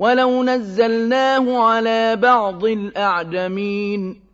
وَلَوْ نَزَّلْنَاهُ عَلَىٰ بَعْضِ الْأَعْجَمِينَ